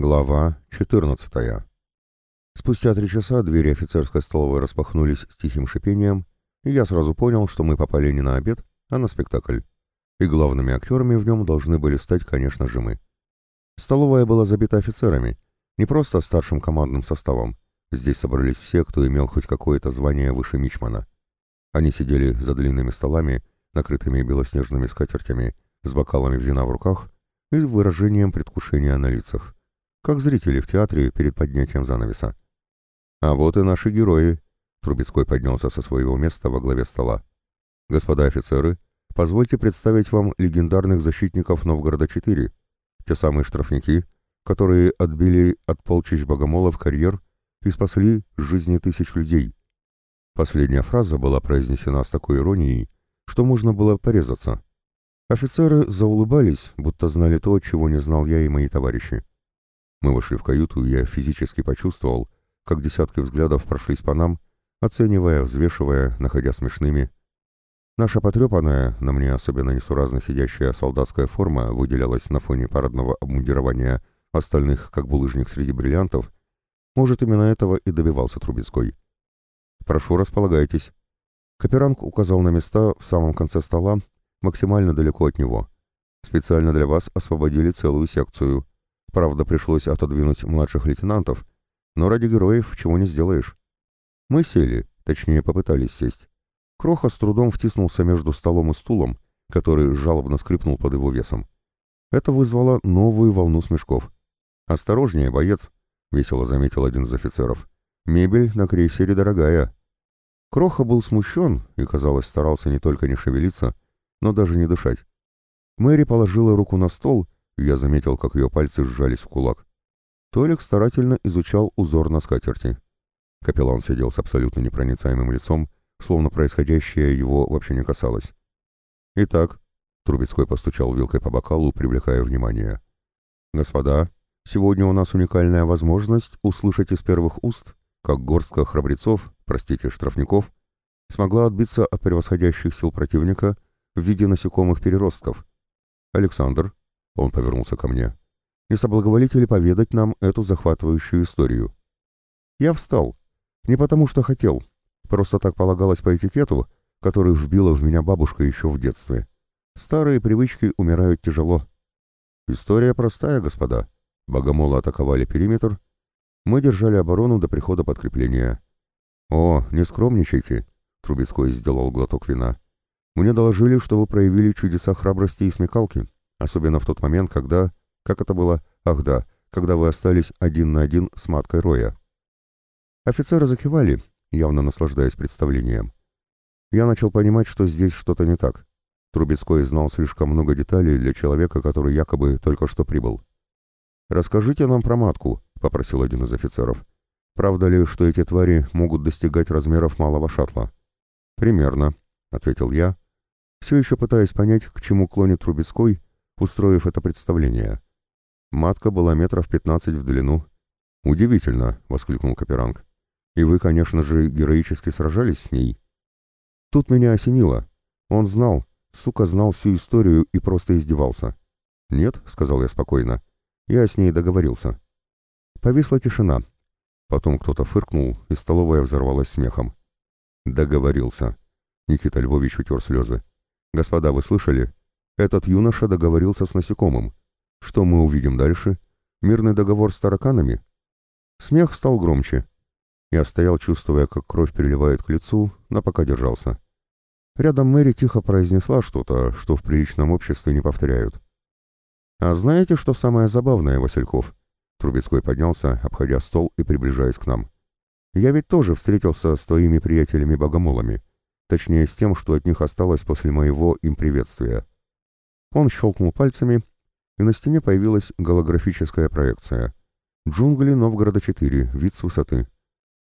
Глава 14. Спустя три часа двери офицерской столовой распахнулись с тихим шипением, и я сразу понял, что мы попали не на обед, а на спектакль. И главными актерами в нем должны были стать, конечно же, мы. Столовая была забита офицерами, не просто старшим командным составом. Здесь собрались все, кто имел хоть какое-то звание выше мичмана. Они сидели за длинными столами, накрытыми белоснежными скатертями, с бокалами вина в руках и выражением предвкушения на лицах как зрители в театре перед поднятием занавеса. «А вот и наши герои», — Трубецкой поднялся со своего места во главе стола. «Господа офицеры, позвольте представить вам легендарных защитников Новгорода-4, те самые штрафники, которые отбили от полчищ богомолов карьер и спасли жизни тысяч людей». Последняя фраза была произнесена с такой иронией, что можно было порезаться. Офицеры заулыбались, будто знали то, чего не знал я и мои товарищи. Мы вошли в каюту, и я физически почувствовал, как десятки взглядов прошлись по нам, оценивая, взвешивая, находя смешными. Наша потрепанная, на мне особенно несуразно сидящая солдатская форма выделялась на фоне парадного обмундирования остальных, как булыжник среди бриллиантов. Может, именно этого и добивался Трубецкой. «Прошу, располагайтесь». Каперанг указал на места в самом конце стола, максимально далеко от него. «Специально для вас освободили целую секцию. Правда, пришлось отодвинуть младших лейтенантов, но ради героев чего не сделаешь. Мы сели, точнее попытались сесть. Кроха с трудом втиснулся между столом и стулом, который жалобно скрипнул под его весом. Это вызвало новую волну смешков. «Осторожнее, боец!» — весело заметил один из офицеров. «Мебель на крейсере дорогая». Кроха был смущен и, казалось, старался не только не шевелиться, но даже не дышать. Мэри положила руку на стол я заметил, как ее пальцы сжались в кулак. Толик старательно изучал узор на скатерти. Капеллан сидел с абсолютно непроницаемым лицом, словно происходящее его вообще не касалось. «Итак», — Трубецкой постучал вилкой по бокалу, привлекая внимание. «Господа, сегодня у нас уникальная возможность услышать из первых уст, как горстка храбрецов, простите, штрафников, смогла отбиться от превосходящих сил противника в виде насекомых-переростков. Александр, он повернулся ко мне. «Не соблаговолите ли поведать нам эту захватывающую историю?» Я встал. Не потому что хотел. Просто так полагалось по этикету, который вбила в меня бабушка еще в детстве. Старые привычки умирают тяжело. История простая, господа. Богомолы атаковали периметр. Мы держали оборону до прихода подкрепления. «О, не скромничайте!» — Трубецкой сделал глоток вина. «Мне доложили, что вы проявили чудеса храбрости и смекалки. Особенно в тот момент, когда... Как это было? Ах да, когда вы остались один на один с маткой Роя. Офицеры закивали, явно наслаждаясь представлением. Я начал понимать, что здесь что-то не так. Трубецкой знал слишком много деталей для человека, который якобы только что прибыл. «Расскажите нам про матку», — попросил один из офицеров. «Правда ли, что эти твари могут достигать размеров малого шаттла?» «Примерно», — ответил я, все еще пытаясь понять, к чему клонит Трубецкой, устроив это представление. Матка была метров пятнадцать в длину. «Удивительно!» — воскликнул Каперанг. «И вы, конечно же, героически сражались с ней?» Тут меня осенило. Он знал, сука знал всю историю и просто издевался. «Нет», — сказал я спокойно, — «я с ней договорился». Повисла тишина. Потом кто-то фыркнул, и столовая взорвалась смехом. «Договорился». Никита Львович утер слезы. «Господа, вы слышали? Этот юноша договорился с насекомым. Что мы увидим дальше? Мирный договор с тараканами? Смех стал громче. Я стоял, чувствуя, как кровь переливает к лицу, но пока держался. Рядом Мэри тихо произнесла что-то, что в приличном обществе не повторяют. «А знаете, что самое забавное, Васильков?» Трубецкой поднялся, обходя стол и приближаясь к нам. «Я ведь тоже встретился с твоими приятелями-богомолами. Точнее, с тем, что от них осталось после моего им приветствия. Он щелкнул пальцами, и на стене появилась голографическая проекция. Джунгли Новгорода-4, вид с высоты.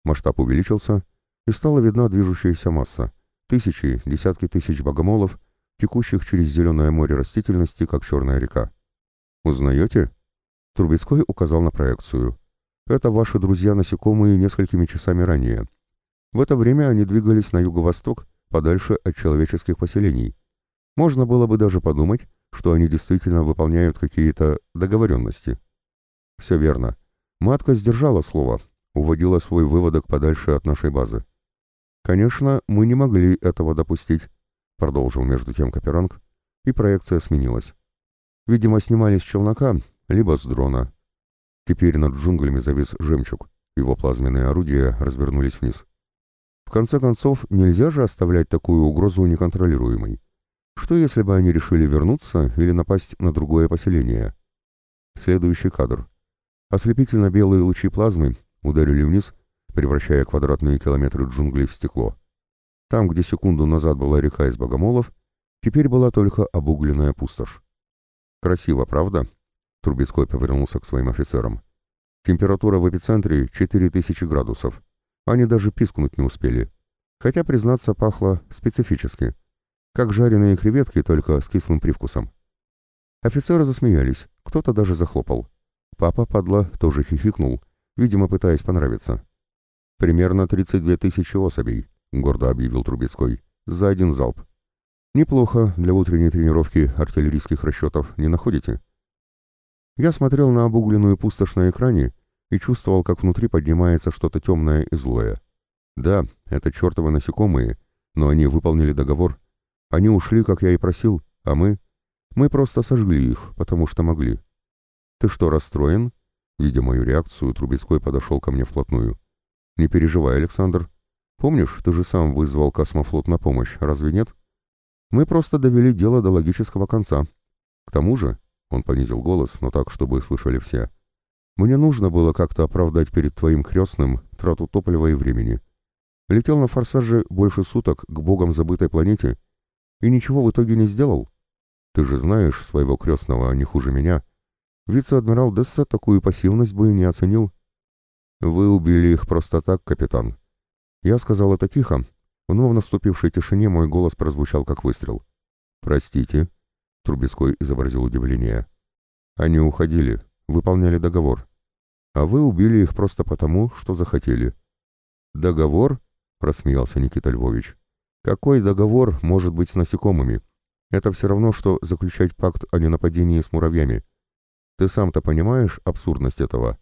Масштаб увеличился, и стала видна движущаяся масса. Тысячи, десятки тысяч богомолов, текущих через зеленое море растительности, как черная река. «Узнаете?» Трубецкой указал на проекцию. «Это ваши друзья-насекомые несколькими часами ранее. В это время они двигались на юго-восток, подальше от человеческих поселений. Можно было бы даже подумать, что они действительно выполняют какие-то договоренности. Все верно. Матка сдержала слово, уводила свой выводок подальше от нашей базы. Конечно, мы не могли этого допустить, продолжил между тем Каперанг, и проекция сменилась. Видимо, снимались с челнока, либо с дрона. Теперь над джунглями завис жемчуг, его плазменные орудия развернулись вниз. В конце концов, нельзя же оставлять такую угрозу неконтролируемой. Что если бы они решили вернуться или напасть на другое поселение? Следующий кадр. Ослепительно-белые лучи плазмы ударили вниз, превращая квадратные километры джунглей в стекло. Там, где секунду назад была река из богомолов, теперь была только обугленная пустошь. Красиво, правда? Трубецкой повернулся к своим офицерам. Температура в эпицентре 4000 градусов. Они даже пискнуть не успели. Хотя, признаться, пахло специфически. Как жареные креветки, только с кислым привкусом. Офицеры засмеялись, кто-то даже захлопал. Папа, падла, тоже хихикнул, видимо, пытаясь понравиться. «Примерно 32 тысячи особей», — гордо объявил Трубецкой, — «за один залп. Неплохо для утренней тренировки артиллерийских расчетов, не находите?» Я смотрел на обугленную пустошь на экране и чувствовал, как внутри поднимается что-то темное и злое. Да, это чертовы насекомые, но они выполнили договор. Они ушли, как я и просил, а мы... Мы просто сожгли их, потому что могли. «Ты что, расстроен?» Видя мою реакцию, Трубецкой подошел ко мне вплотную. «Не переживай, Александр. Помнишь, ты же сам вызвал космофлот на помощь, разве нет? Мы просто довели дело до логического конца. К тому же, — он понизил голос, но так, чтобы слышали все, — мне нужно было как-то оправдать перед твоим крестным трату топлива и времени. Летел на форсаже больше суток к богам забытой планете и ничего в итоге не сделал. Ты же знаешь своего крестного не хуже меня, Вице-адмирал Десса такую пассивность бы не оценил. «Вы убили их просто так, капитан». Я сказал это тихо, но в наступившей тишине мой голос прозвучал как выстрел. «Простите», — Трубецкой изобразил удивление. «Они уходили, выполняли договор. А вы убили их просто потому, что захотели». «Договор?» — просмеялся Никита Львович. «Какой договор может быть с насекомыми? Это все равно, что заключать пакт о ненападении с муравьями. Ты сам-то понимаешь абсурдность этого?»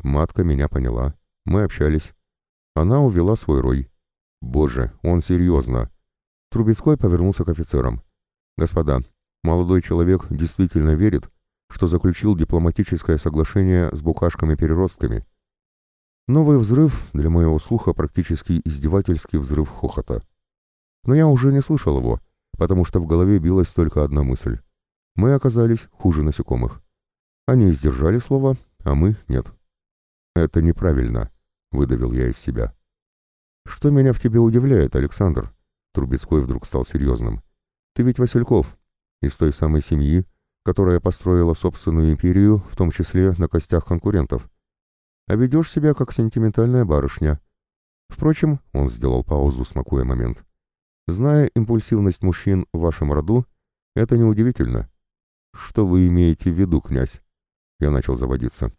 Матка меня поняла. Мы общались. Она увела свой рой. «Боже, он серьезно!» Трубецкой повернулся к офицерам. «Господа, молодой человек действительно верит, что заключил дипломатическое соглашение с букашками-переростками. Новый взрыв, для моего слуха практически издевательский взрыв хохота. Но я уже не слышал его, потому что в голове билась только одна мысль. Мы оказались хуже насекомых. Они сдержали слово, а мы — нет. «Это неправильно», — выдавил я из себя. «Что меня в тебе удивляет, Александр?» Трубецкой вдруг стал серьезным. «Ты ведь Васильков, из той самой семьи, которая построила собственную империю, в том числе на костях конкурентов. А ведешь себя как сентиментальная барышня. Впрочем, он сделал паузу, смакуя момент. Зная импульсивность мужчин в вашем роду, это неудивительно. Что вы имеете в виду, князь? Я начал заводиться.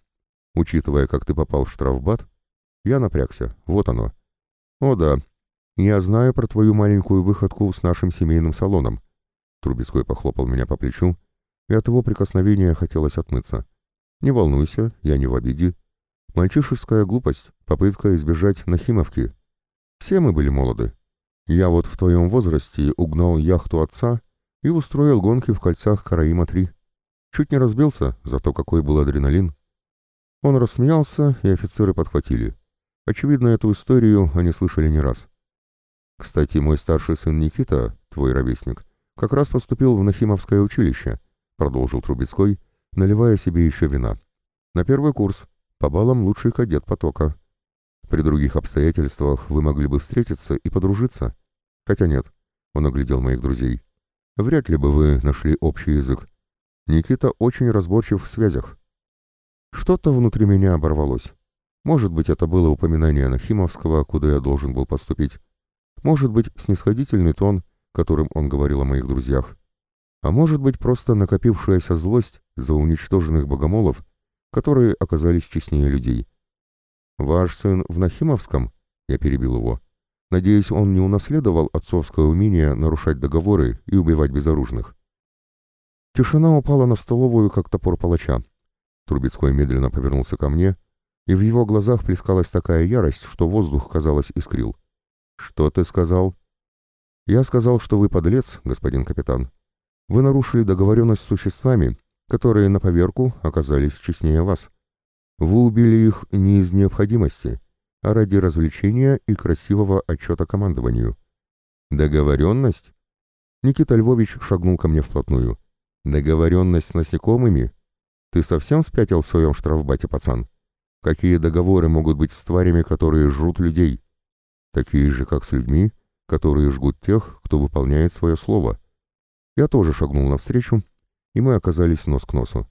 Учитывая, как ты попал в штрафбат, я напрягся. Вот оно. О да, я знаю про твою маленькую выходку с нашим семейным салоном. Трубецкой похлопал меня по плечу, и от его прикосновения хотелось отмыться. Не волнуйся, я не в обиде. Мальчишеская глупость, попытка избежать нахимовки. Все мы были молоды. Я вот в твоем возрасте угнал яхту отца и устроил гонки в кольцах Караима-3. Чуть не разбился, зато какой был адреналин. Он рассмеялся, и офицеры подхватили. Очевидно, эту историю они слышали не раз. Кстати, мой старший сын Никита, твой ровесник, как раз поступил в Нахимовское училище, продолжил Трубецкой, наливая себе еще вина. На первый курс, по баллам лучший кадет потока. При других обстоятельствах вы могли бы встретиться и подружиться. Хотя нет, он оглядел моих друзей. Вряд ли бы вы нашли общий язык. Никита очень разборчив в связях. Что-то внутри меня оборвалось. Может быть, это было упоминание Нахимовского, куда я должен был поступить. Может быть, снисходительный тон, которым он говорил о моих друзьях. А может быть, просто накопившаяся злость за уничтоженных богомолов, которые оказались честнее людей. «Ваш сын в Нахимовском?» — я перебил его. «Надеюсь, он не унаследовал отцовское умение нарушать договоры и убивать безоружных?» Тишина упала на столовую, как топор палача. Трубецкой медленно повернулся ко мне, и в его глазах плескалась такая ярость, что воздух, казалось, искрил. «Что ты сказал?» «Я сказал, что вы подлец, господин капитан. Вы нарушили договоренность с существами, которые на поверку оказались честнее вас. Вы убили их не из необходимости, а ради развлечения и красивого отчета командованию. Договоренность? Никита Львович шагнул ко мне вплотную. Договоренность с насекомыми? Ты совсем спятил в своем штрафбате, пацан? Какие договоры могут быть с тварями, которые жрут людей? Такие же, как с людьми, которые жгут тех, кто выполняет свое слово. Я тоже шагнул навстречу, и мы оказались нос к носу.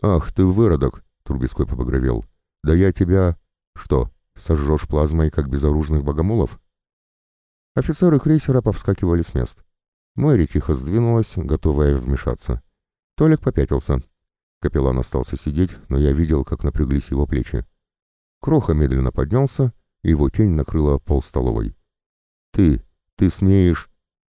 «Ах, ты выродок!» — Трубецкой побагровел. «Да я тебя...» «Что, сожжешь плазмой, как безоружных богомолов?» Офицеры крейсера повскакивали с мест. Мэри тихо сдвинулась, готовая вмешаться. Толик попятился. Капеллан остался сидеть, но я видел, как напряглись его плечи. Кроха медленно поднялся, и его тень накрыла пол столовой. «Ты, ты смеешь...»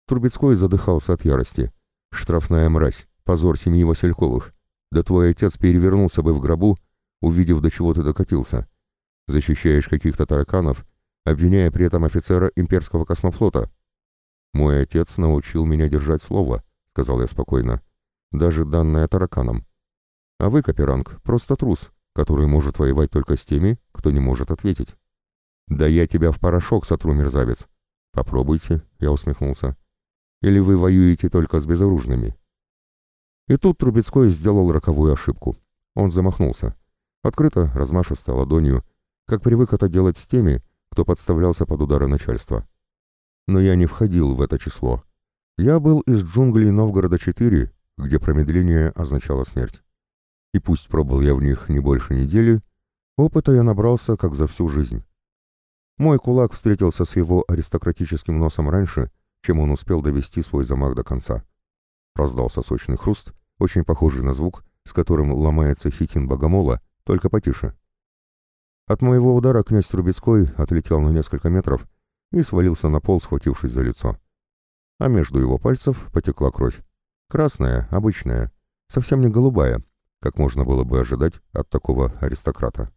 Трубецкой задыхался от ярости. «Штрафная мразь, позор семьи Васильковых. Да твой отец перевернулся бы в гробу, увидев, до чего ты докатился. Защищаешь каких-то тараканов, обвиняя при этом офицера имперского космофлота. «Мой отец научил меня держать слово», — сказал я спокойно, — «даже данное тараканом. А вы, Каперанг, просто трус, который может воевать только с теми, кто не может ответить». «Да я тебя в порошок сотру, мерзавец». «Попробуйте», — я усмехнулся. «Или вы воюете только с безоружными?» И тут Трубецкой сделал роковую ошибку. Он замахнулся. Открыто, размашисто, ладонью, как привык это делать с теми, кто подставлялся под удары начальства. Но я не входил в это число. Я был из джунглей Новгорода-4, где промедление означало смерть. И пусть пробыл я в них не больше недели, опыта я набрался как за всю жизнь. Мой кулак встретился с его аристократическим носом раньше, чем он успел довести свой замах до конца. Раздался сочный хруст, очень похожий на звук, с которым ломается хитин богомола, только потише. От моего удара князь Трубецкой отлетел на несколько метров и свалился на пол, схватившись за лицо. А между его пальцев потекла кровь. Красная, обычная, совсем не голубая, как можно было бы ожидать от такого аристократа.